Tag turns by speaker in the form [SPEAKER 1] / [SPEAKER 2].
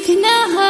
[SPEAKER 1] सीखना है